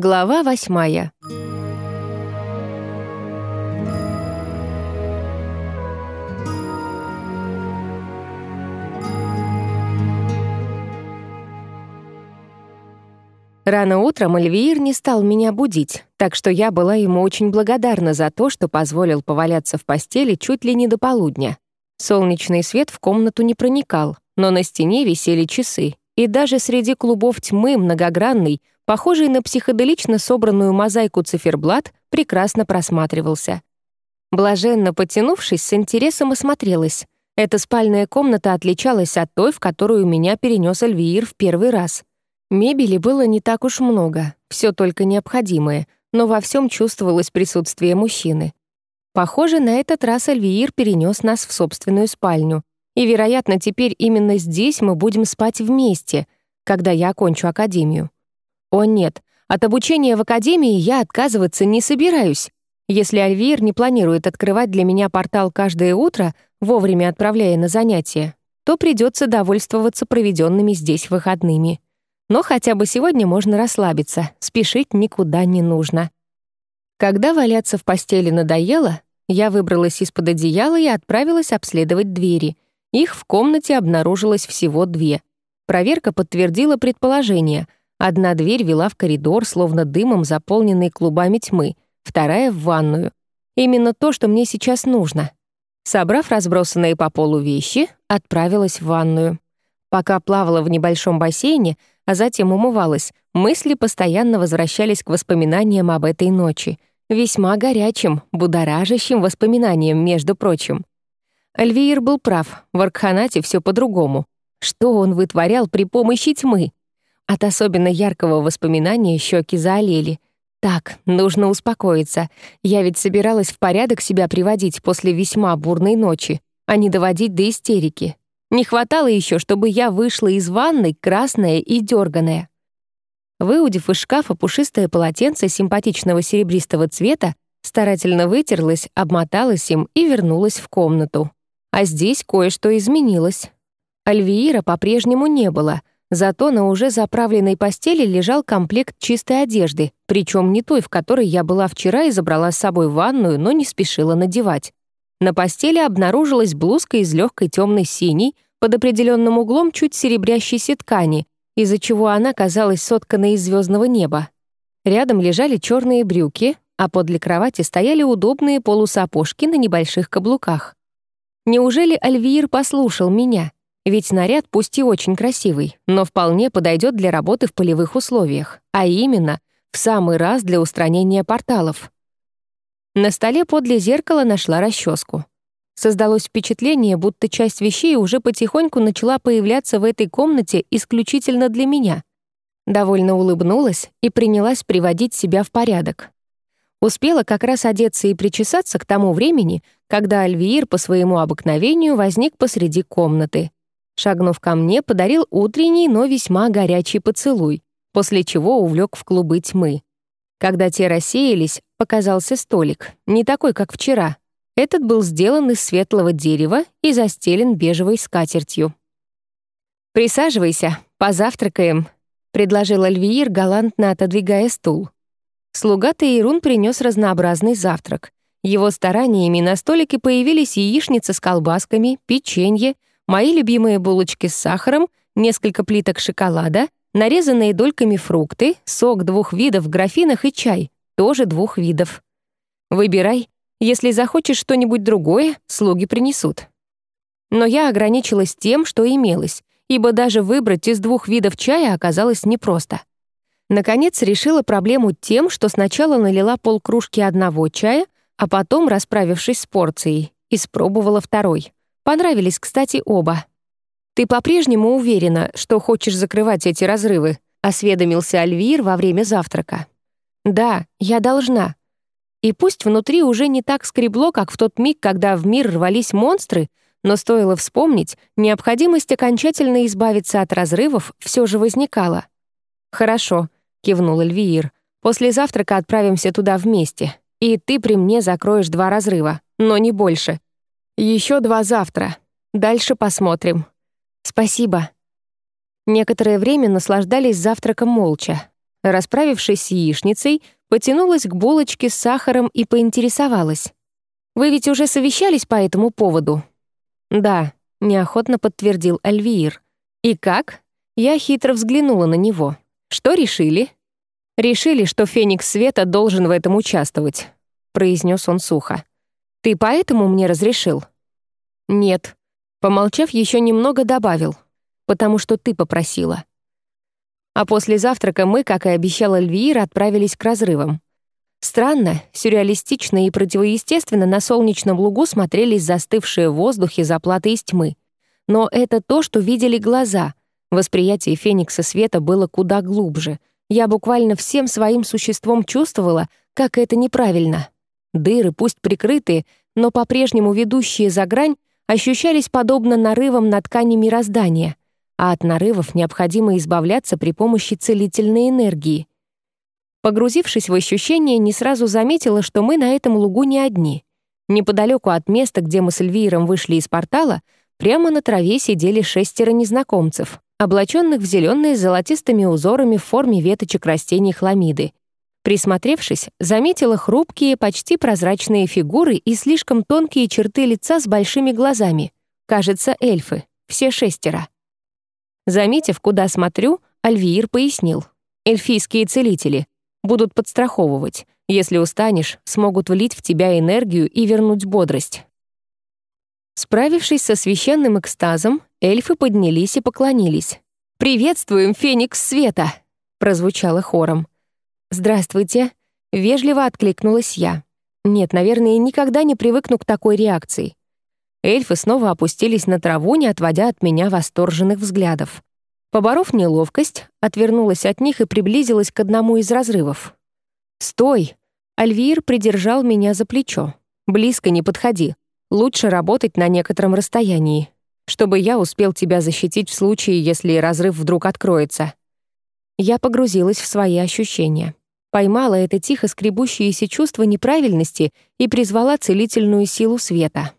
Глава восьмая. Рано утром Альвиир не стал меня будить, так что я была ему очень благодарна за то, что позволил поваляться в постели чуть ли не до полудня. Солнечный свет в комнату не проникал, но на стене висели часы, и даже среди клубов тьмы многогранный, похожий на психоделично собранную мозаику циферблат, прекрасно просматривался. Блаженно потянувшись, с интересом осмотрелась. Эта спальная комната отличалась от той, в которую меня перенес Альвиир в первый раз. Мебели было не так уж много, все только необходимое, но во всем чувствовалось присутствие мужчины. Похоже, на этот раз Альвиир перенес нас в собственную спальню, и, вероятно, теперь именно здесь мы будем спать вместе, когда я окончу академию. О нет, от обучения в академии я отказываться не собираюсь. Если Альвир не планирует открывать для меня портал каждое утро, вовремя отправляя на занятия, то придется довольствоваться проведенными здесь выходными. Но хотя бы сегодня можно расслабиться, спешить никуда не нужно. Когда валяться в постели надоело, я выбралась из-под одеяла и отправилась обследовать двери. Их в комнате обнаружилось всего две. Проверка подтвердила предположение. Одна дверь вела в коридор, словно дымом заполненный клубами тьмы, вторая — в ванную. Именно то, что мне сейчас нужно. Собрав разбросанные по полу вещи, отправилась в ванную. Пока плавала в небольшом бассейне, а затем умывалась, мысли постоянно возвращались к воспоминаниям об этой ночи. Весьма горячим, будоражащим воспоминаниям, между прочим. Альвиир был прав, в Аркханате все по-другому. Что он вытворял при помощи тьмы? От особенно яркого воспоминания щеки заолели. Так, нужно успокоиться. Я ведь собиралась в порядок себя приводить после весьма бурной ночи, а не доводить до истерики. Не хватало еще, чтобы я вышла из ванной красная и дерганая. Выудив из шкафа пушистое полотенце симпатичного серебристого цвета, старательно вытерлась, обмоталась им и вернулась в комнату. А здесь кое-что изменилось. Альвиира по-прежнему не было, зато на уже заправленной постели лежал комплект чистой одежды, причем не той, в которой я была вчера и забрала с собой ванную, но не спешила надевать. На постели обнаружилась блузка из легкой темной синей, под определенным углом чуть серебрящейся ткани, из-за чего она казалась сотканной из звездного неба. Рядом лежали черные брюки, а подле кровати стояли удобные полусапожки на небольших каблуках. Неужели Альвиир послушал меня? Ведь наряд пусть и очень красивый, но вполне подойдет для работы в полевых условиях, а именно в самый раз для устранения порталов. На столе подле зеркала нашла расческу. Создалось впечатление, будто часть вещей уже потихоньку начала появляться в этой комнате исключительно для меня. Довольно улыбнулась и принялась приводить себя в порядок. Успела как раз одеться и причесаться к тому времени, когда Альвиир по своему обыкновению возник посреди комнаты. Шагнув ко мне, подарил утренний, но весьма горячий поцелуй, после чего увлек в клубы тьмы. Когда те рассеялись, показался столик, не такой, как вчера. Этот был сделан из светлого дерева и застелен бежевой скатертью. «Присаживайся, позавтракаем», — предложил Альвиир, галантно отодвигая стул. Слуга Таирун принес разнообразный завтрак. Его стараниями на столике появились яичница с колбасками, печенье, мои любимые булочки с сахаром, несколько плиток шоколада, нарезанные дольками фрукты, сок двух видов в графинах и чай, тоже двух видов. Выбирай, если захочешь что-нибудь другое, слуги принесут. Но я ограничилась тем, что имелось, ибо даже выбрать из двух видов чая оказалось непросто. Наконец решила проблему тем, что сначала налила полкружки одного чая, а потом, расправившись с порцией, испробовала второй. Понравились, кстати, оба. «Ты по-прежнему уверена, что хочешь закрывать эти разрывы?» — осведомился Альвир во время завтрака. «Да, я должна». И пусть внутри уже не так скребло, как в тот миг, когда в мир рвались монстры, но стоило вспомнить, необходимость окончательно избавиться от разрывов все же возникала. «Хорошо», — кивнул Эльвиир. «После завтрака отправимся туда вместе, и ты при мне закроешь два разрыва, но не больше. Еще два завтра. Дальше посмотрим». «Спасибо». Некоторое время наслаждались завтраком молча. Расправившись с яичницей, потянулась к булочке с сахаром и поинтересовалась. «Вы ведь уже совещались по этому поводу?» «Да», — неохотно подтвердил Альвиир. «И как?» Я хитро взглянула на него. «Что решили?» «Решили, что Феникс Света должен в этом участвовать», — произнес он сухо. «Ты поэтому мне разрешил?» «Нет». Помолчав, еще немного добавил. «Потому что ты попросила». А после завтрака мы, как и обещал Эльвира, отправились к разрывам. Странно, сюрреалистично и противоестественно на солнечном лугу смотрелись застывшие в воздухе заплаты из тьмы. Но это то, что видели глаза. Восприятие Феникса Света было куда глубже. Я буквально всем своим существом чувствовала, как это неправильно. Дыры, пусть прикрытые, но по-прежнему ведущие за грань, ощущались подобно нарывам на ткани мироздания, а от нарывов необходимо избавляться при помощи целительной энергии. Погрузившись в ощущение, не сразу заметила, что мы на этом лугу не одни. Неподалеку от места, где мы с Эльвиром вышли из портала, прямо на траве сидели шестеро незнакомцев, облаченных в зеленые с золотистыми узорами в форме веточек растений хламиды. Присмотревшись, заметила хрупкие, почти прозрачные фигуры и слишком тонкие черты лица с большими глазами. Кажется, эльфы. Все шестеро. Заметив, куда смотрю, Альвиир пояснил. Эльфийские целители будут подстраховывать. Если устанешь, смогут влить в тебя энергию и вернуть бодрость. Справившись со священным экстазом, эльфы поднялись и поклонились. «Приветствуем, Феникс Света!» — прозвучало хором. «Здравствуйте!» — вежливо откликнулась я. Нет, наверное, никогда не привыкну к такой реакции. Эльфы снова опустились на траву, не отводя от меня восторженных взглядов. Поборов неловкость, отвернулась от них и приблизилась к одному из разрывов. «Стой!» Альвир придержал меня за плечо. «Близко не подходи. Лучше работать на некотором расстоянии, чтобы я успел тебя защитить в случае, если разрыв вдруг откроется». Я погрузилась в свои ощущения. Поймала это тихо скребущееся чувство неправильности и призвала целительную силу света.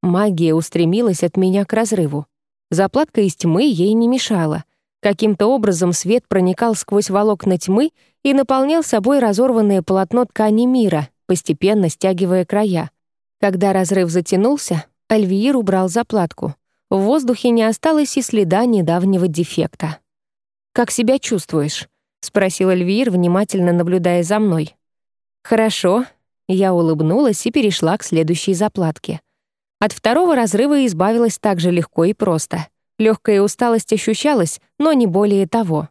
Магия устремилась от меня к разрыву. Заплатка из тьмы ей не мешала. Каким-то образом свет проникал сквозь волокна тьмы и наполнял собой разорванное полотно ткани мира, постепенно стягивая края. Когда разрыв затянулся, Альвиир убрал заплатку. В воздухе не осталось и следа недавнего дефекта. «Как себя чувствуешь?» — спросил Альвиир, внимательно наблюдая за мной. «Хорошо». Я улыбнулась и перешла к следующей заплатке. От второго разрыва избавилась так же легко и просто. Легкая усталость ощущалась, но не более того.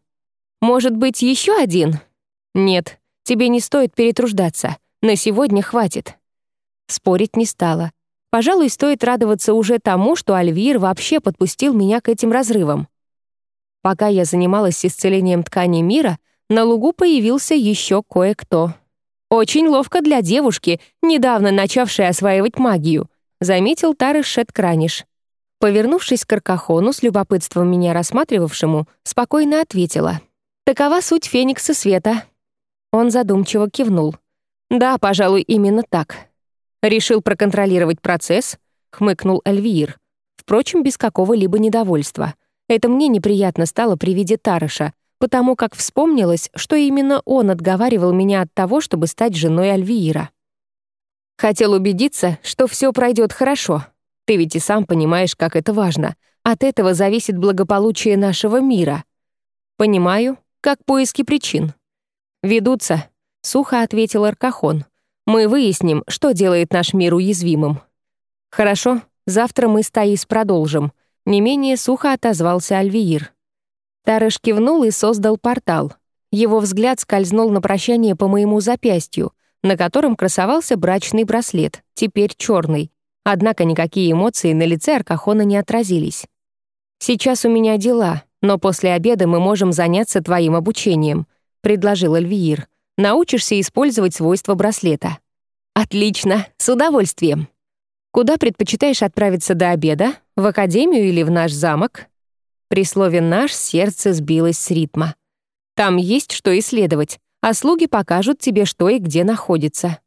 «Может быть, еще один?» «Нет, тебе не стоит перетруждаться. На сегодня хватит». Спорить не стала. Пожалуй, стоит радоваться уже тому, что Альвир вообще подпустил меня к этим разрывам. Пока я занималась исцелением тканей мира, на лугу появился еще кое-кто. Очень ловко для девушки, недавно начавшей осваивать магию — заметил Тарыш Шеткраниш. Повернувшись к Аркахону, с любопытством меня рассматривавшему, спокойно ответила. «Такова суть Феникса Света». Он задумчиво кивнул. «Да, пожалуй, именно так». «Решил проконтролировать процесс?» — хмыкнул Альвиир. Впрочем, без какого-либо недовольства. Это мне неприятно стало при виде Тарыша, потому как вспомнилось, что именно он отговаривал меня от того, чтобы стать женой Альвиира. Хотел убедиться, что все пройдет хорошо. Ты ведь и сам понимаешь, как это важно. От этого зависит благополучие нашего мира. Понимаю, как поиски причин. Ведутся, сухо ответил Аркахон. Мы выясним, что делает наш мир уязвимым. Хорошо, завтра мы с Таис продолжим. Не менее сухо отозвался Альвиир. Тарыш кивнул и создал портал. Его взгляд скользнул на прощание по моему запястью — на котором красовался брачный браслет, теперь черный. Однако никакие эмоции на лице Аркахона не отразились. «Сейчас у меня дела, но после обеда мы можем заняться твоим обучением», — предложил Эльвиир. «Научишься использовать свойства браслета». «Отлично, с удовольствием». «Куда предпочитаешь отправиться до обеда? В академию или в наш замок?» При слове «наш» сердце сбилось с ритма. «Там есть что исследовать а слуги покажут тебе, что и где находится.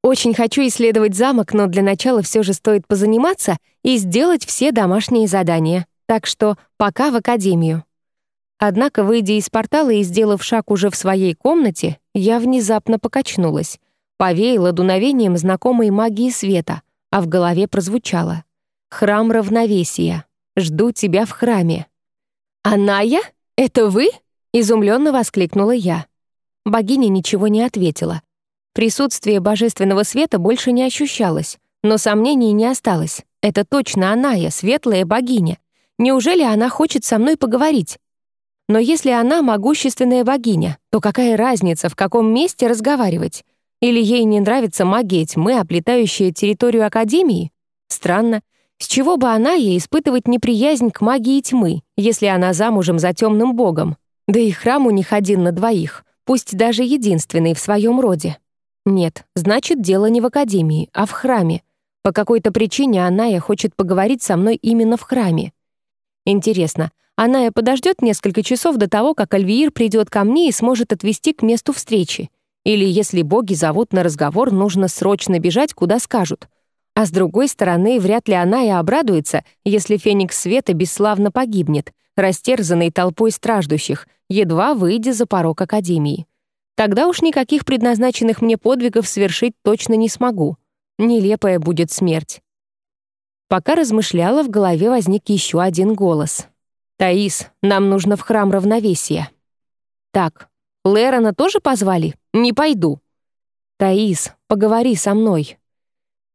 Очень хочу исследовать замок, но для начала все же стоит позаниматься и сделать все домашние задания. Так что пока в академию. Однако, выйдя из портала и сделав шаг уже в своей комнате, я внезапно покачнулась. Повеяло дуновением знакомой магии света, а в голове прозвучало. «Храм равновесия. Жду тебя в храме». «Аная? Это вы?» — изумленно воскликнула я. Богиня ничего не ответила. Присутствие божественного света больше не ощущалось, но сомнений не осталось. Это точно Аная, светлая богиня. Неужели она хочет со мной поговорить? Но если она могущественная богиня, то какая разница, в каком месте разговаривать? Или ей не нравится магия тьмы, оплетающая территорию Академии? Странно. С чего бы она ей испытывать неприязнь к магии тьмы, если она замужем за темным богом? Да и храм у них один на двоих, пусть даже единственный в своем роде. Нет, значит, дело не в Академии, а в храме. По какой-то причине Аная хочет поговорить со мной именно в храме. Интересно, Аная подождет несколько часов до того, как Альвиир придет ко мне и сможет отвезти к месту встречи. Или если боги зовут на разговор, нужно срочно бежать, куда скажут. А с другой стороны, вряд ли она и обрадуется, если Феникс Света бесславно погибнет, растерзанный толпой страждущих, едва выйдя за порог Академии. Тогда уж никаких предназначенных мне подвигов совершить точно не смогу. Нелепая будет смерть. Пока размышляла, в голове возник еще один голос. «Таис, нам нужно в храм равновесия». «Так, Лерона тоже позвали? Не пойду». «Таис, поговори со мной».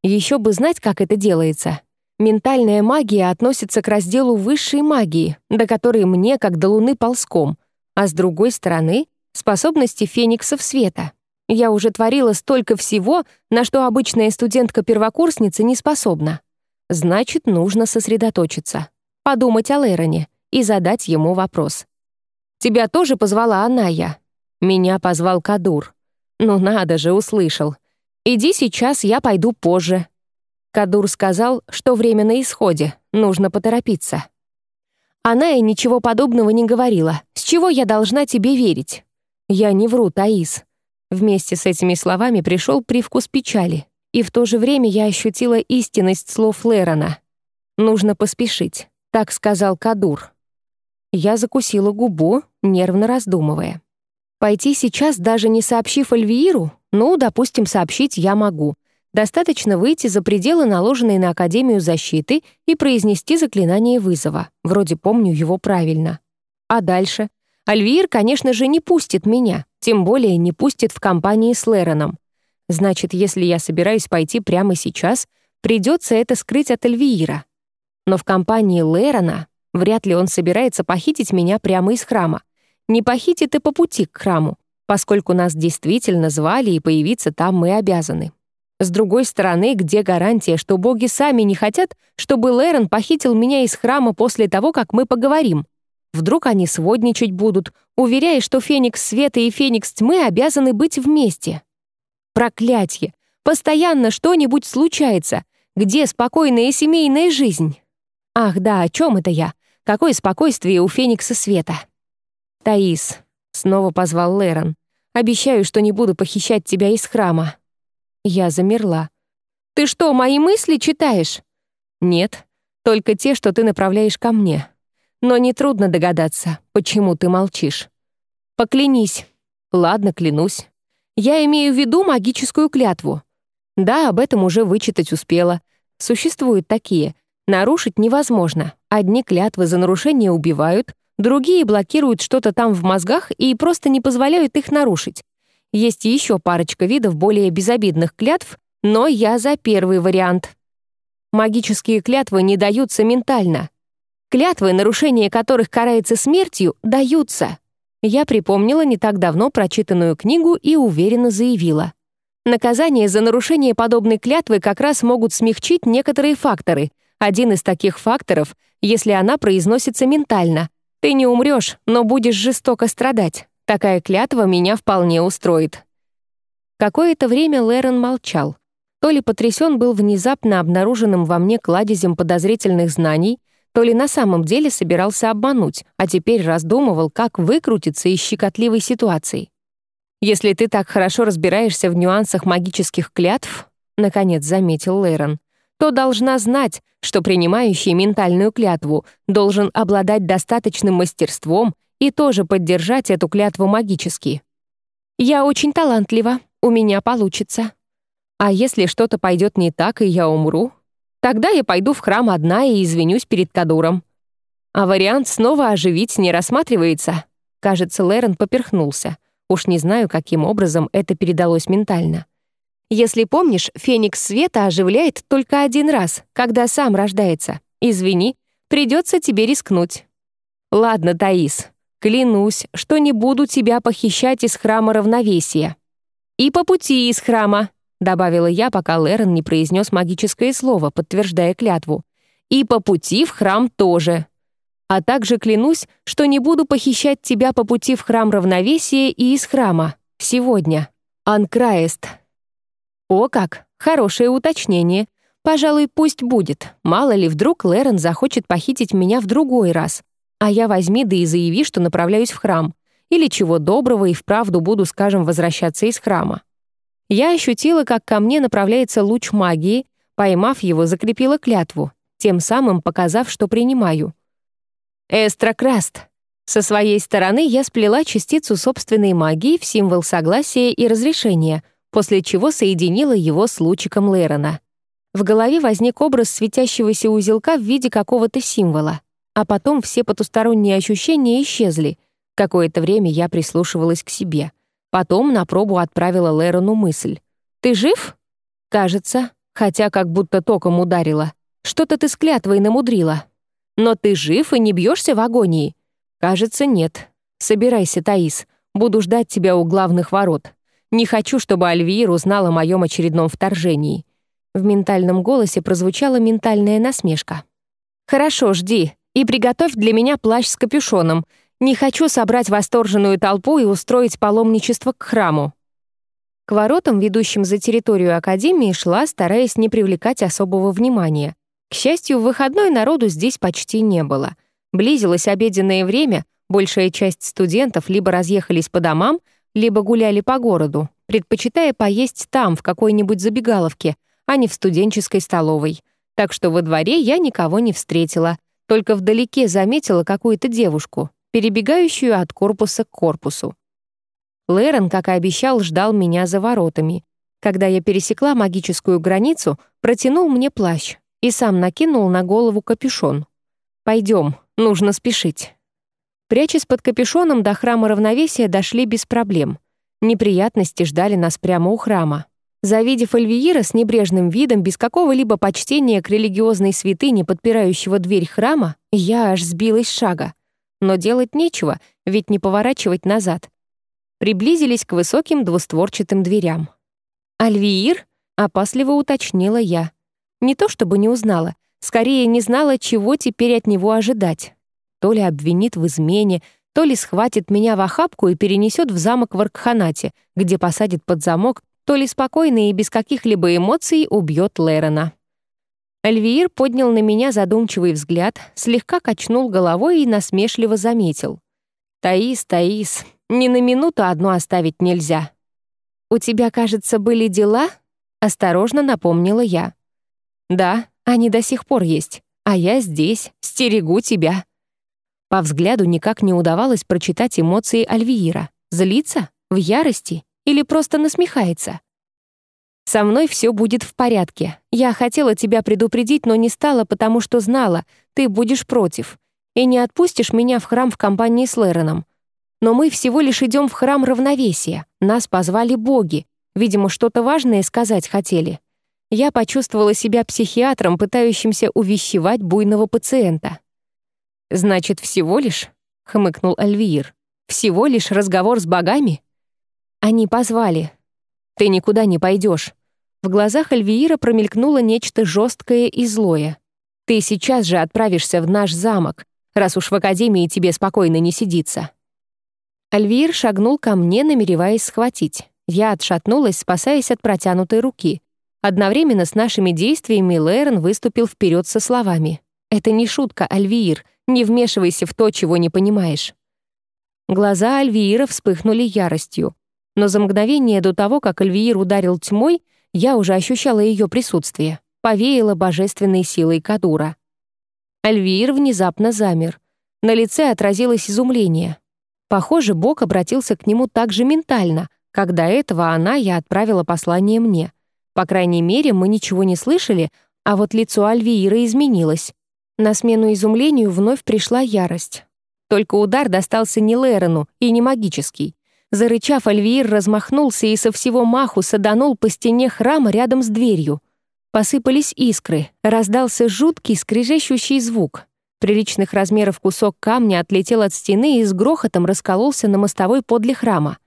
Еще бы знать, как это делается. Ментальная магия относится к разделу высшей магии, до которой мне, как до луны, ползком, а с другой стороны — способности фениксов света. Я уже творила столько всего, на что обычная студентка-первокурсница не способна. Значит, нужно сосредоточиться, подумать о Лэроне и задать ему вопрос. «Тебя тоже позвала Аная?» Меня позвал Кадур. «Ну надо же, услышал. Иди сейчас, я пойду позже». Кадур сказал, что время на исходе, нужно поторопиться. Аная ничего подобного не говорила. «С чего я должна тебе верить?» «Я не вру, Таис». Вместе с этими словами пришел привкус печали. И в то же время я ощутила истинность слов Лерона. «Нужно поспешить», — так сказал Кадур. Я закусила губу, нервно раздумывая. Пойти сейчас, даже не сообщив Альвииру? Ну, допустим, сообщить я могу. Достаточно выйти за пределы наложенной на Академию защиты и произнести заклинание вызова. Вроде помню его правильно. А дальше? Альвиир, конечно же, не пустит меня, тем более не пустит в компании с Лероном. Значит, если я собираюсь пойти прямо сейчас, придется это скрыть от Эльвиира. Но в компании Лерона вряд ли он собирается похитить меня прямо из храма. Не похитит и по пути к храму, поскольку нас действительно звали и появиться там мы обязаны. С другой стороны, где гарантия, что боги сами не хотят, чтобы Лерон похитил меня из храма после того, как мы поговорим? Вдруг они сводничать будут, уверяя, что Феникс Света и Феникс Тьмы обязаны быть вместе. Проклятье! Постоянно что-нибудь случается. Где спокойная семейная жизнь? Ах, да, о чем это я? Какое спокойствие у Феникса Света? Таис, снова позвал Лерон. Обещаю, что не буду похищать тебя из храма. Я замерла. Ты что, мои мысли читаешь? Нет, только те, что ты направляешь ко мне. Но нетрудно догадаться, почему ты молчишь. Поклянись. Ладно, клянусь. Я имею в виду магическую клятву. Да, об этом уже вычитать успела. Существуют такие. Нарушить невозможно. Одни клятвы за нарушение убивают, другие блокируют что-то там в мозгах и просто не позволяют их нарушить. Есть еще парочка видов более безобидных клятв, но я за первый вариант. Магические клятвы не даются ментально. Клятвы, нарушение которых карается смертью, даются. Я припомнила не так давно прочитанную книгу и уверенно заявила. Наказание за нарушение подобной клятвы как раз могут смягчить некоторые факторы. Один из таких факторов, если она произносится ментально. Ты не умрешь, но будешь жестоко страдать. Такая клятва меня вполне устроит. Какое-то время Лерон молчал. То ли потрясен был внезапно обнаруженным во мне кладезем подозрительных знаний, то ли на самом деле собирался обмануть, а теперь раздумывал, как выкрутиться из щекотливой ситуации. «Если ты так хорошо разбираешься в нюансах магических клятв», — наконец заметил Лейрон, то должна знать, что принимающий ментальную клятву должен обладать достаточным мастерством и тоже поддержать эту клятву магически. «Я очень талантлива, у меня получится. А если что-то пойдет не так, и я умру, тогда я пойду в храм одна и извинюсь перед Кадуром. А вариант снова оживить не рассматривается». Кажется, Лерон поперхнулся. Уж не знаю, каким образом это передалось ментально. Если помнишь, Феникс Света оживляет только один раз, когда сам рождается. Извини, придется тебе рискнуть. Ладно, Таис, клянусь, что не буду тебя похищать из храма равновесия. И по пути из храма, добавила я, пока Лерон не произнес магическое слово, подтверждая клятву. И по пути в храм тоже. А также клянусь, что не буду похищать тебя по пути в храм равновесия и из храма. Сегодня. Анкраест. О как! Хорошее уточнение. Пожалуй, пусть будет. Мало ли, вдруг Лерон захочет похитить меня в другой раз. А я возьми да и заяви, что направляюсь в храм. Или чего доброго и вправду буду, скажем, возвращаться из храма. Я ощутила, как ко мне направляется луч магии, поймав его, закрепила клятву, тем самым показав, что принимаю. Эстрокраст. Со своей стороны я сплела частицу собственной магии в символ согласия и разрешения — после чего соединила его с лучиком Лерона. В голове возник образ светящегося узелка в виде какого-то символа, а потом все потусторонние ощущения исчезли. Какое-то время я прислушивалась к себе. Потом на пробу отправила Лерону мысль. «Ты жив?» «Кажется, хотя как будто током ударила. Что-то ты с клятвой намудрила. Но ты жив и не бьешься в агонии?» «Кажется, нет. Собирайся, Таис. Буду ждать тебя у главных ворот. Не хочу, чтобы Альвир узнал о моем очередном вторжении». В ментальном голосе прозвучала ментальная насмешка. «Хорошо, жди. И приготовь для меня плащ с капюшоном. Не хочу собрать восторженную толпу и устроить паломничество к храму». К воротам, ведущим за территорию Академии, шла, стараясь не привлекать особого внимания. К счастью, в выходной народу здесь почти не было. Близилось обеденное время, большая часть студентов либо разъехались по домам, либо гуляли по городу, предпочитая поесть там, в какой-нибудь забегаловке, а не в студенческой столовой. Так что во дворе я никого не встретила, только вдалеке заметила какую-то девушку, перебегающую от корпуса к корпусу. Лэрон, как и обещал, ждал меня за воротами. Когда я пересекла магическую границу, протянул мне плащ и сам накинул на голову капюшон. «Пойдем, нужно спешить». Прячась под капюшоном, до храма равновесия дошли без проблем. Неприятности ждали нас прямо у храма. Завидев Эльвиира с небрежным видом, без какого-либо почтения к религиозной святыне, подпирающего дверь храма, я аж сбилась с шага. Но делать нечего, ведь не поворачивать назад. Приблизились к высоким двустворчатым дверям. «Альвиир?» — опасливо уточнила я. Не то чтобы не узнала, скорее не знала, чего теперь от него ожидать. То ли обвинит в измене, то ли схватит меня в охапку и перенесет в замок в Аркханате, где посадит под замок, то ли спокойно и без каких-либо эмоций убьет Лерона. Альвиир поднял на меня задумчивый взгляд, слегка качнул головой и насмешливо заметил. «Таис, Таис, ни на минуту одну оставить нельзя». «У тебя, кажется, были дела?» — осторожно напомнила я. «Да, они до сих пор есть, а я здесь, стерегу тебя». По взгляду никак не удавалось прочитать эмоции Альвиира. Злится? В ярости? Или просто насмехается? «Со мной все будет в порядке. Я хотела тебя предупредить, но не стала, потому что знала, ты будешь против. И не отпустишь меня в храм в компании с Лероном. Но мы всего лишь идем в храм равновесия. Нас позвали боги. Видимо, что-то важное сказать хотели. Я почувствовала себя психиатром, пытающимся увещевать буйного пациента. «Значит, всего лишь?» — хмыкнул Альвиир. «Всего лишь разговор с богами?» «Они позвали. Ты никуда не пойдешь. В глазах Альвиира промелькнуло нечто жесткое и злое. «Ты сейчас же отправишься в наш замок, раз уж в академии тебе спокойно не сидится». Альвиир шагнул ко мне, намереваясь схватить. Я отшатнулась, спасаясь от протянутой руки. Одновременно с нашими действиями Лэрон выступил вперед со словами. «Это не шутка, Альвиир. Не вмешивайся в то, чего не понимаешь». Глаза Альвиира вспыхнули яростью. Но за мгновение до того, как Альвиир ударил тьмой, я уже ощущала ее присутствие, повеяла божественной силой Кадура. Альвиир внезапно замер. На лице отразилось изумление. Похоже, Бог обратился к нему так же ментально, как до этого она я отправила послание мне. По крайней мере, мы ничего не слышали, а вот лицо Альвиира изменилось. На смену изумлению вновь пришла ярость. Только удар достался не Лерону и не магический. Зарычав, Альвиир размахнулся и со всего маху саданул по стене храма рядом с дверью. Посыпались искры, раздался жуткий скрежещущий звук. Приличных размеров кусок камня отлетел от стены и с грохотом раскололся на мостовой подле храма,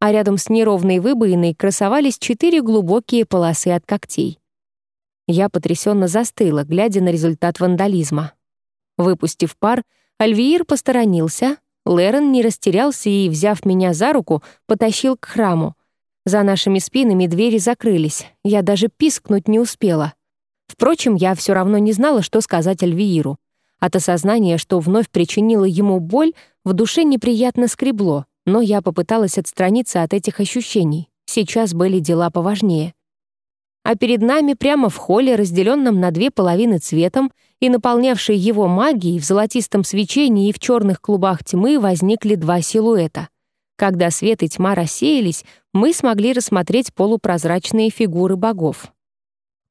а рядом с неровной выбоиной красовались четыре глубокие полосы от когтей. Я потрясенно застыла, глядя на результат вандализма. Выпустив пар, Альвиир посторонился, Лерон не растерялся и, взяв меня за руку, потащил к храму. За нашими спинами двери закрылись, я даже пискнуть не успела. Впрочем, я все равно не знала, что сказать Альвииру. От осознания, что вновь причинила ему боль, в душе неприятно скребло, но я попыталась отстраниться от этих ощущений. Сейчас были дела поважнее. А перед нами прямо в холле, разделенном на две половины цветом, и наполнявшей его магией, в золотистом свечении и в черных клубах тьмы возникли два силуэта. Когда свет и тьма рассеялись, мы смогли рассмотреть полупрозрачные фигуры богов.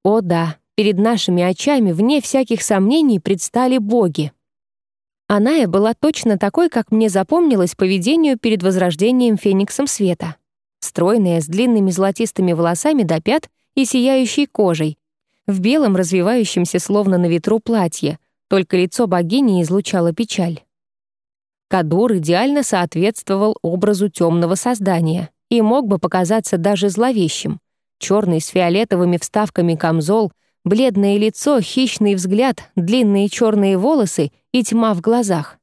О да, перед нашими очами, вне всяких сомнений, предстали боги. Аная была точно такой, как мне запомнилось по видению перед возрождением Фениксом Света. Стройная, с длинными золотистыми волосами до пят и сияющей кожей, в белом развивающемся словно на ветру платье, только лицо богини излучало печаль. Кадур идеально соответствовал образу темного создания и мог бы показаться даже зловещим. Черный с фиолетовыми вставками камзол, бледное лицо, хищный взгляд, длинные черные волосы и тьма в глазах.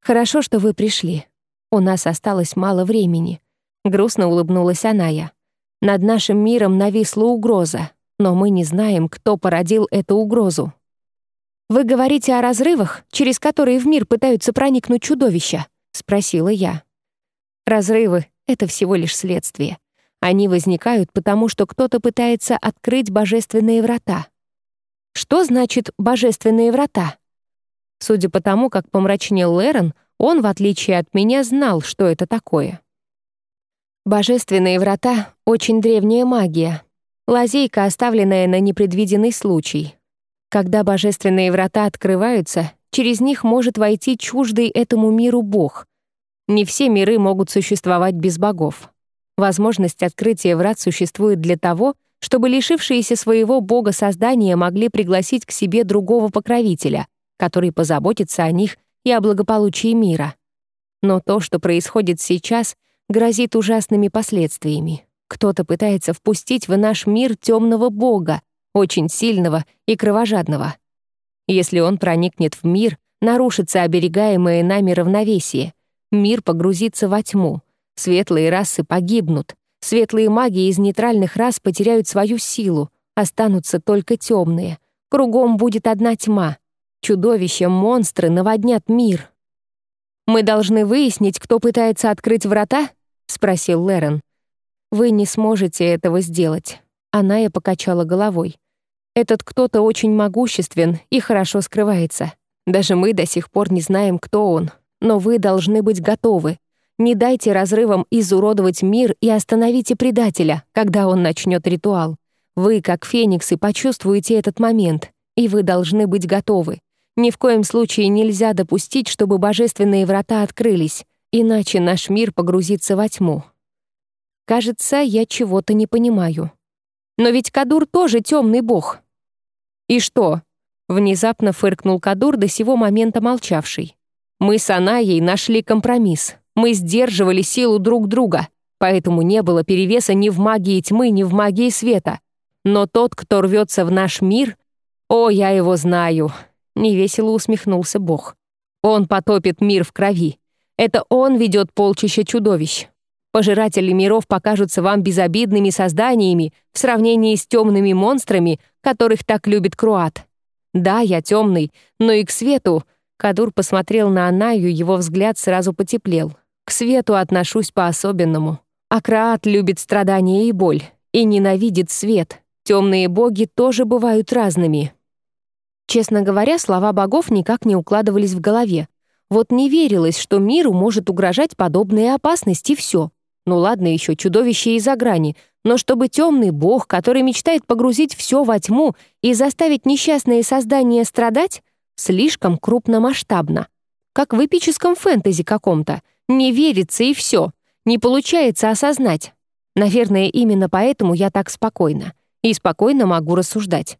«Хорошо, что вы пришли. У нас осталось мало времени», — грустно улыбнулась Аная. «Над нашим миром нависла угроза но мы не знаем, кто породил эту угрозу. «Вы говорите о разрывах, через которые в мир пытаются проникнуть чудовища?» — спросила я. «Разрывы — это всего лишь следствие. Они возникают потому, что кто-то пытается открыть божественные врата. Что значит «божественные врата»? Судя по тому, как помрачнел Лерон, он, в отличие от меня, знал, что это такое. Божественные врата — очень древняя магия, Лазейка, оставленная на непредвиденный случай. Когда божественные врата открываются, через них может войти чуждый этому миру бог. Не все миры могут существовать без богов. Возможность открытия врат существует для того, чтобы лишившиеся своего бога создания могли пригласить к себе другого покровителя, который позаботится о них и о благополучии мира. Но то, что происходит сейчас, грозит ужасными последствиями. Кто-то пытается впустить в наш мир темного бога, очень сильного и кровожадного. Если он проникнет в мир, нарушится оберегаемое нами равновесие. Мир погрузится во тьму. Светлые расы погибнут. Светлые маги из нейтральных рас потеряют свою силу. Останутся только темные. Кругом будет одна тьма. Чудовища, монстры наводнят мир. «Мы должны выяснить, кто пытается открыть врата?» — спросил Лерон. Вы не сможете этого сделать. Она и покачала головой. Этот кто-то очень могуществен и хорошо скрывается. Даже мы до сих пор не знаем, кто он. Но вы должны быть готовы. Не дайте разрывам изуродовать мир и остановите предателя, когда он начнет ритуал. Вы, как фениксы, почувствуете этот момент, и вы должны быть готовы. Ни в коем случае нельзя допустить, чтобы божественные врата открылись, иначе наш мир погрузится во тьму. Кажется, я чего-то не понимаю. Но ведь Кадур тоже темный бог. И что? Внезапно фыркнул Кадур до сего момента молчавший. Мы с Анаей нашли компромисс. Мы сдерживали силу друг друга, поэтому не было перевеса ни в магии тьмы, ни в магии света. Но тот, кто рвется в наш мир... О, я его знаю. Невесело усмехнулся бог. Он потопит мир в крови. Это он ведет полчища чудовищ. Пожиратели миров покажутся вам безобидными созданиями в сравнении с темными монстрами, которых так любит Круат. Да, я темный, но и к свету... Кадур посмотрел на Анаю, его взгляд сразу потеплел. К свету отношусь по-особенному. А Краат любит страдания и боль, и ненавидит свет. Темные боги тоже бывают разными. Честно говоря, слова богов никак не укладывались в голове. Вот не верилось, что миру может угрожать подобная опасность, и все. Ну ладно, еще чудовище из-за грани, но чтобы темный бог, который мечтает погрузить все во тьму и заставить несчастные создания страдать, слишком крупномасштабно. Как в эпическом фэнтези каком-то. Не верится и все. Не получается осознать. Наверное, именно поэтому я так спокойна. И спокойно могу рассуждать.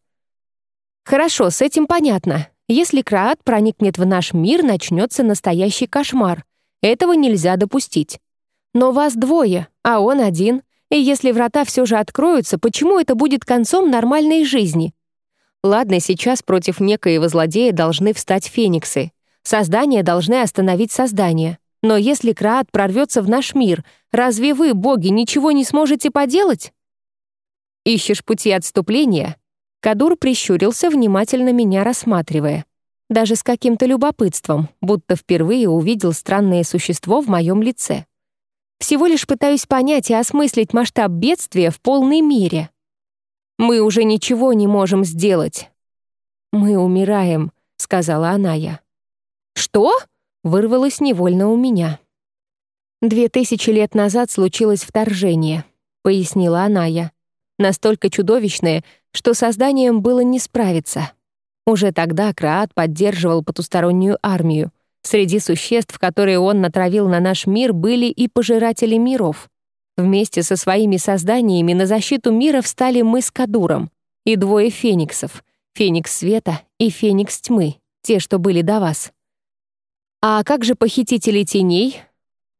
Хорошо, с этим понятно. Если Краат проникнет в наш мир, начнется настоящий кошмар. Этого нельзя допустить. Но вас двое, а он один. И если врата все же откроются, почему это будет концом нормальной жизни? Ладно, сейчас против некоего злодея должны встать фениксы. Создания должны остановить создание. Но если Краат прорвется в наш мир, разве вы, боги, ничего не сможете поделать? Ищешь пути отступления? Кадур прищурился, внимательно меня рассматривая. Даже с каким-то любопытством, будто впервые увидел странное существо в моем лице. Всего лишь пытаюсь понять и осмыслить масштаб бедствия в полной мере. Мы уже ничего не можем сделать. «Мы умираем», — сказала Аная. «Что?» — вырвалось невольно у меня. «Две тысячи лет назад случилось вторжение», — пояснила Аная настолько чудовищные, что созданием было не справиться. Уже тогда Краат поддерживал потустороннюю армию. Среди существ, которые он натравил на наш мир, были и пожиратели миров. Вместе со своими созданиями на защиту мира встали мы с Кадуром и двое фениксов — Феникс Света и Феникс Тьмы, те, что были до вас. А как же похитители теней?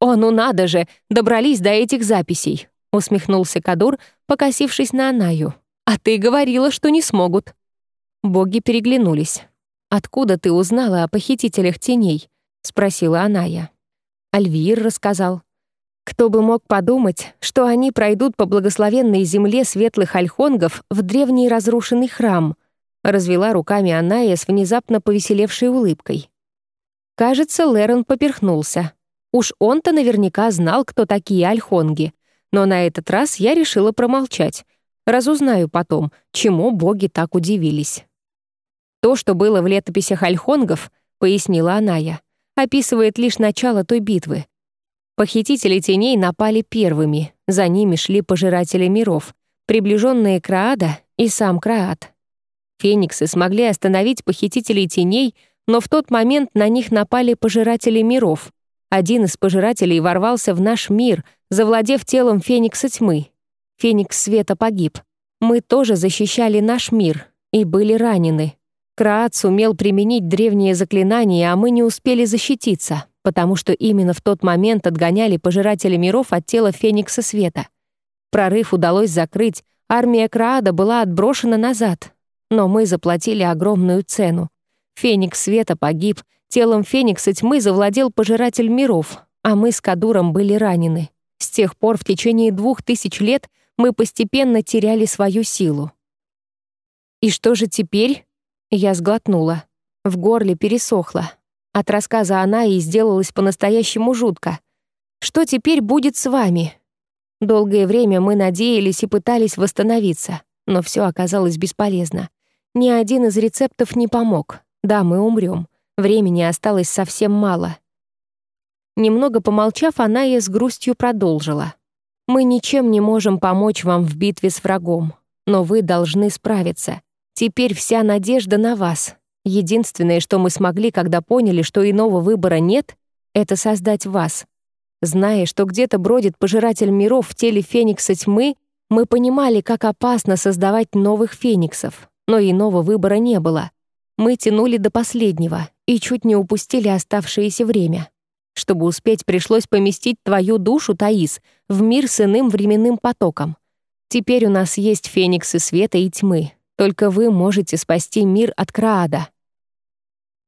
О, ну надо же, добрались до этих записей усмехнулся Кадур, покосившись на Анаю. «А ты говорила, что не смогут». Боги переглянулись. «Откуда ты узнала о похитителях теней?» — спросила Аная. Альвир рассказал. Кто бы мог подумать, что они пройдут по благословенной земле светлых альхонгов в древний разрушенный храм, развела руками Аная с внезапно повеселевшей улыбкой. Кажется, Лерон поперхнулся. Уж он-то наверняка знал, кто такие альхонги, но на этот раз я решила промолчать. Разузнаю потом, чему боги так удивились. То, что было в летописях альхонгов, пояснила Аная, описывает лишь начало той битвы. Похитители теней напали первыми, за ними шли пожиратели миров, приближенные Краада и сам Краад. Фениксы смогли остановить похитителей теней, но в тот момент на них напали пожиратели миров. Один из пожирателей ворвался в наш мир, завладев телом Феникса тьмы. Феникс света погиб. Мы тоже защищали наш мир и были ранены. Краат сумел применить древние заклинания, а мы не успели защититься, потому что именно в тот момент отгоняли пожирателя миров от тела Феникса света. Прорыв удалось закрыть, армия Краада была отброшена назад. Но мы заплатили огромную цену. Феникс света погиб, телом Феникса тьмы завладел пожиратель миров, а мы с Кадуром были ранены. С тех пор в течение двух тысяч лет мы постепенно теряли свою силу. «И что же теперь?» Я сглотнула. В горле пересохло. От рассказа она и сделалось по-настоящему жутко. «Что теперь будет с вами?» Долгое время мы надеялись и пытались восстановиться, но все оказалось бесполезно. Ни один из рецептов не помог. Да, мы умрем. Времени осталось совсем мало. Немного помолчав, она и с грустью продолжила. «Мы ничем не можем помочь вам в битве с врагом, но вы должны справиться. Теперь вся надежда на вас. Единственное, что мы смогли, когда поняли, что иного выбора нет, это создать вас. Зная, что где-то бродит пожиратель миров в теле Феникса тьмы, мы понимали, как опасно создавать новых Фениксов, но иного выбора не было. Мы тянули до последнего и чуть не упустили оставшееся время. Чтобы успеть, пришлось поместить твою душу, Таис, в мир с иным временным потоком. Теперь у нас есть фениксы света и тьмы. Только вы можете спасти мир от Краада».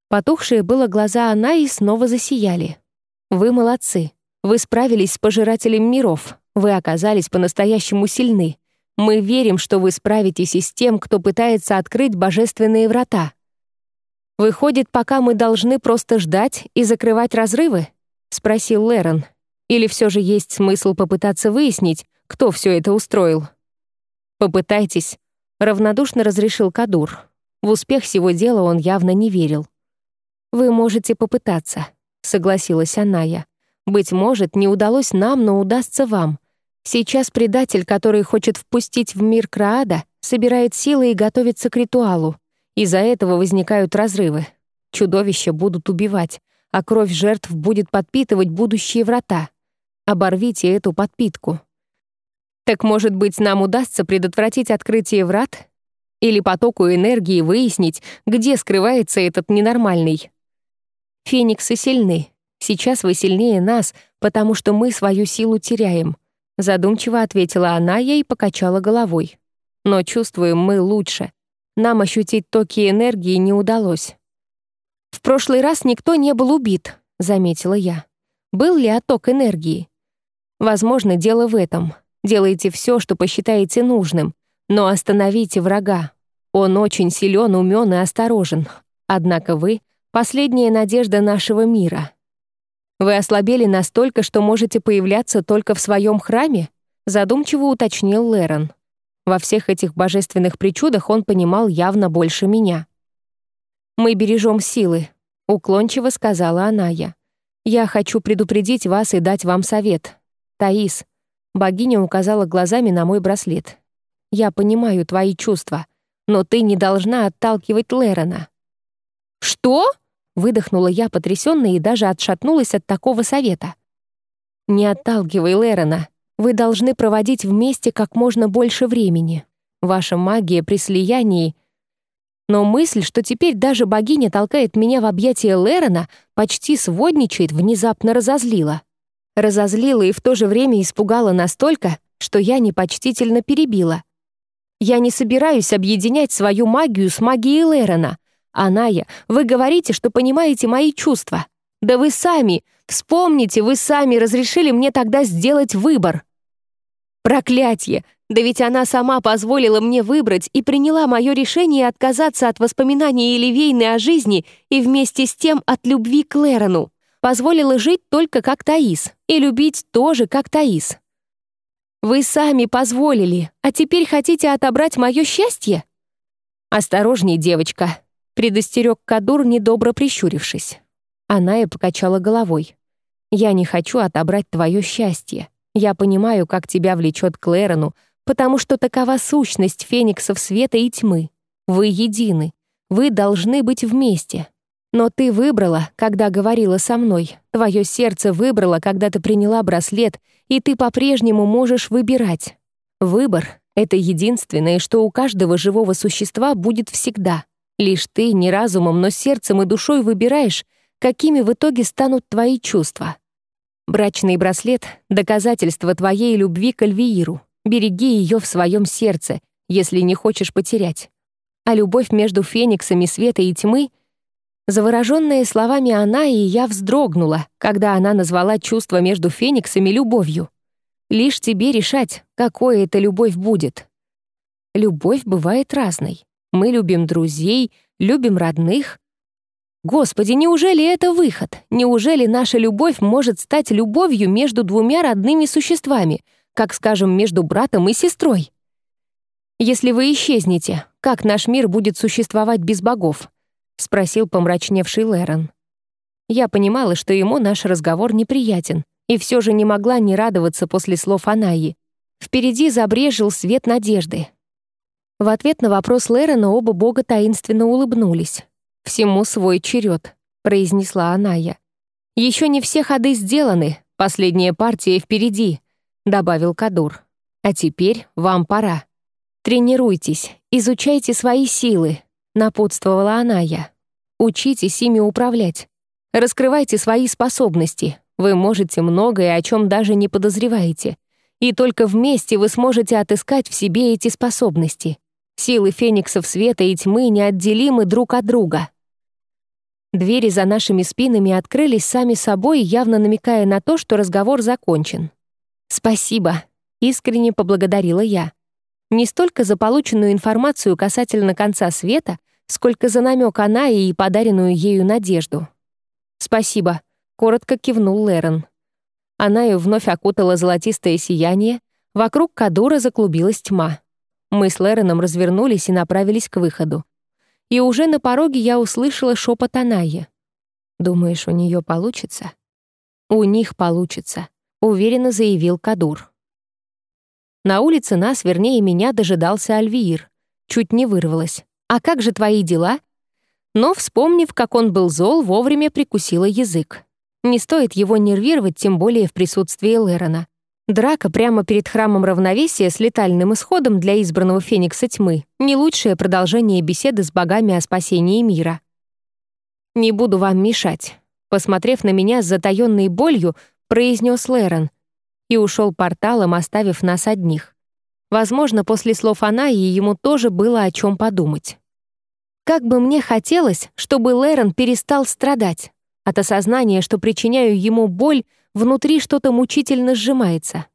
Потухшие было глаза Анаи снова засияли. «Вы молодцы. Вы справились с пожирателем миров. Вы оказались по-настоящему сильны. Мы верим, что вы справитесь и с тем, кто пытается открыть божественные врата. Выходит, пока мы должны просто ждать и закрывать разрывы?» — спросил Лерон. «Или все же есть смысл попытаться выяснить, кто все это устроил?» «Попытайтесь», — равнодушно разрешил Кадур. В успех всего дела он явно не верил. «Вы можете попытаться. согласилась Аная. «Быть может, не удалось нам, но удастся вам. Сейчас предатель, который хочет впустить в мир Краада, собирает силы и готовится к ритуалу. Из-за этого возникают разрывы. Чудовища будут убивать, а кровь жертв будет подпитывать будущие врата. Оборвите эту подпитку. Так, может быть, нам удастся предотвратить открытие врат? Или потоку энергии выяснить, где скрывается этот ненормальный? Фениксы сильны. Сейчас вы сильнее нас, потому что мы свою силу теряем. Задумчиво ответила она ей и покачала головой. Но чувствуем мы лучше. Нам ощутить токи энергии не удалось. «В прошлый раз никто не был убит», — заметила я. «Был ли отток энергии?» «Возможно, дело в этом. Делайте все, что посчитаете нужным, но остановите врага. Он очень силен, умен и осторожен. Однако вы — последняя надежда нашего мира. Вы ослабели настолько, что можете появляться только в своем храме?» Задумчиво уточнил Лерон. Во всех этих божественных причудах он понимал явно больше меня. «Мы бережем силы», — уклончиво сказала Аная. «Я хочу предупредить вас и дать вам совет. Таис», — богиня указала глазами на мой браслет. «Я понимаю твои чувства, но ты не должна отталкивать Лерона». «Что?» Выдохнула я потрясённая и даже отшатнулась от такого совета. «Не отталкивай Лерона. Вы должны проводить вместе как можно больше времени. Ваша магия при слиянии...» Но мысль, что теперь даже богиня толкает меня в объятия Лерона, почти сводничает, внезапно разозлила. Разозлила и в то же время испугала настолько, что я непочтительно перебила. Я не собираюсь объединять свою магию с магией Лерона. «Аная, вы говорите, что понимаете мои чувства. Да вы сами, вспомните, вы сами разрешили мне тогда сделать выбор». «Проклятье! Да ведь она сама позволила мне выбрать и приняла мое решение отказаться от воспоминаний Эливейны о жизни и вместе с тем от любви к Лерону. Позволила жить только как Таис и любить тоже как Таис. Вы сами позволили, а теперь хотите отобрать мое счастье? Осторожней, девочка, предостерег Кадур, недобро прищурившись. Она и покачала головой. «Я не хочу отобрать твое счастье. Я понимаю, как тебя влечет к Лерону, потому что такова сущность фениксов света и тьмы. Вы едины. Вы должны быть вместе. Но ты выбрала, когда говорила со мной. Твое сердце выбрало, когда ты приняла браслет, и ты по-прежнему можешь выбирать. Выбор — это единственное, что у каждого живого существа будет всегда. Лишь ты не разумом, но сердцем и душой выбираешь, какими в итоге станут твои чувства. Брачный браслет — доказательство твоей любви к Альвииру. Береги ее в своем сердце, если не хочешь потерять. А любовь между фениксами света и тьмы — Завороженная словами она и я вздрогнула, когда она назвала чувство между фениксами любовью. Лишь тебе решать, какое это любовь будет. Любовь бывает разной. Мы любим друзей, любим родных. Господи, неужели это выход? Неужели наша любовь может стать любовью между двумя родными существами, как, скажем, между братом и сестрой? Если вы исчезнете, как наш мир будет существовать без богов? Спросил помрачневший Лерон. Я понимала, что ему наш разговор неприятен, и все же не могла не радоваться после слов Анаи. Впереди забрежил свет надежды, в ответ на вопрос Лерена оба бога таинственно улыбнулись. «Всему свой черед», — произнесла Аная. «Еще не все ходы сделаны, последняя партия впереди», — добавил Кадур. «А теперь вам пора. Тренируйтесь, изучайте свои силы», — напутствовала Аная. «Учитесь ими управлять. Раскрывайте свои способности. Вы можете многое, о чем даже не подозреваете. И только вместе вы сможете отыскать в себе эти способности. Силы фениксов света и тьмы неотделимы друг от друга. Двери за нашими спинами открылись сами собой, явно намекая на то, что разговор закончен. «Спасибо», — искренне поблагодарила я. Не столько за полученную информацию касательно конца света, сколько за намек она и подаренную ею надежду. «Спасибо», — коротко кивнул Лерон. Она ее вновь окутала золотистое сияние, вокруг Кадура заклубилась тьма. Мы с Лероном развернулись и направились к выходу. И уже на пороге я услышала шепот Анаи. Думаешь, у нее получится? У них получится, уверенно заявил Кадур. На улице нас, вернее, меня дожидался Альвиир. Чуть не вырвалась. «А как же твои дела?» Но, вспомнив, как он был зол, вовремя прикусила язык. Не стоит его нервировать, тем более в присутствии Лерона. Драка прямо перед храмом равновесия с летальным исходом для избранного Феникса тьмы — не лучшее продолжение беседы с богами о спасении мира. «Не буду вам мешать», — посмотрев на меня с затаённой болью, произнес Лерон и ушел порталом, оставив нас одних. Возможно, после слов Анаи ему тоже было о чем подумать. Как бы мне хотелось, чтобы Лерон перестал страдать. От осознания, что причиняю ему боль, внутри что-то мучительно сжимается.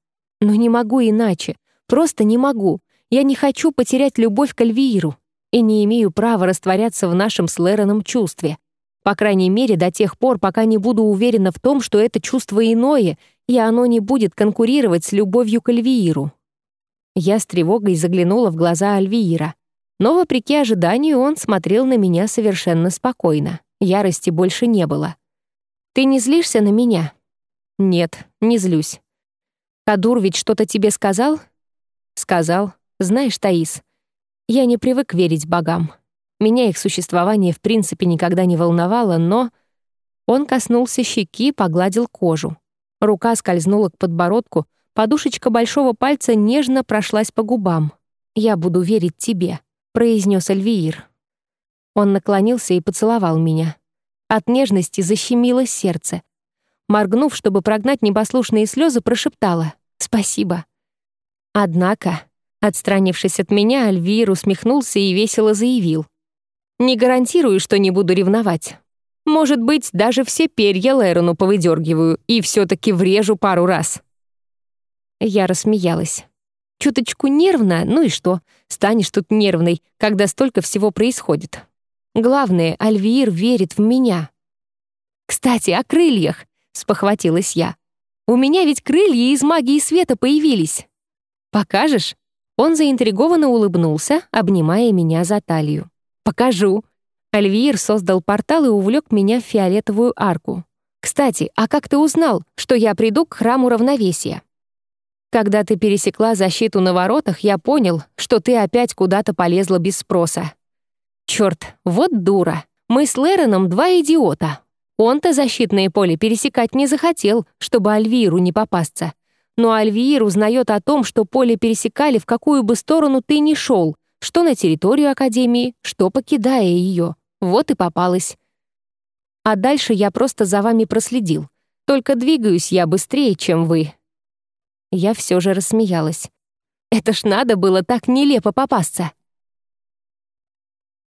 Но не могу иначе. Просто не могу. Я не хочу потерять любовь к Альвииру и не имею права растворяться в нашем с Лероном чувстве. По крайней мере, до тех пор, пока не буду уверена в том, что это чувство иное, и оно не будет конкурировать с любовью к Альвииру. Я с тревогой заглянула в глаза Альвиира. Но, вопреки ожиданию, он смотрел на меня совершенно спокойно. Ярости больше не было. «Ты не злишься на меня?» «Нет, не злюсь». «Кадур ведь что-то тебе сказал?» «Сказал. Знаешь, Таис, я не привык верить богам. Меня их существование в принципе никогда не волновало, но...» Он коснулся щеки, погладил кожу. Рука скользнула к подбородку, подушечка большого пальца нежно прошлась по губам. «Я буду верить тебе», — произнес Альвиир. Он наклонился и поцеловал меня. От нежности защемило сердце. Моргнув, чтобы прогнать непослушные слезы, прошептала «Спасибо». Однако, отстранившись от меня, Альвиир усмехнулся и весело заявил «Не гарантирую, что не буду ревновать. Может быть, даже все перья Лэрону повыдергиваю и все таки врежу пару раз». Я рассмеялась. Чуточку нервно, ну и что? Станешь тут нервной, когда столько всего происходит. Главное, Альвиир верит в меня. «Кстати, о крыльях», — спохватилась я. «У меня ведь крылья из магии света появились. Покажешь?» Он заинтригованно улыбнулся, обнимая меня за талию. «Покажу». Альвиир создал портал и увлек меня в фиолетовую арку. «Кстати, а как ты узнал, что я приду к храму равновесия?» Когда ты пересекла защиту на воротах, я понял, что ты опять куда-то полезла без спроса. Черт, вот дура. Мы с Лероном два идиота. Он-то защитное поле пересекать не захотел, чтобы Альвиру не попасться. Но Альвир узнает о том, что поле пересекали, в какую бы сторону ты ни шел, что на территорию Академии, что покидая ее. Вот и попалась. А дальше я просто за вами проследил. Только двигаюсь я быстрее, чем вы, я все же рассмеялась. Это ж надо было так нелепо попасться.